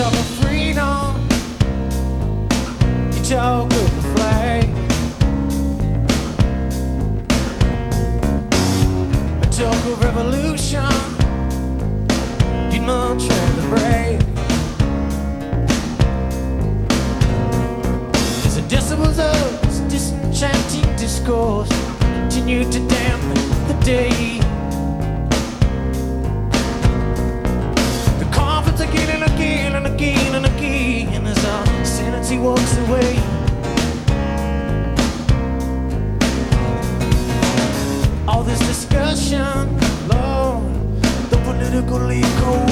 talk of freedom, you talk of the flag. I talk of revolution, you'd much the brave. As the decibels of this disenchanting discourse continue to dampen the day. Piccoli con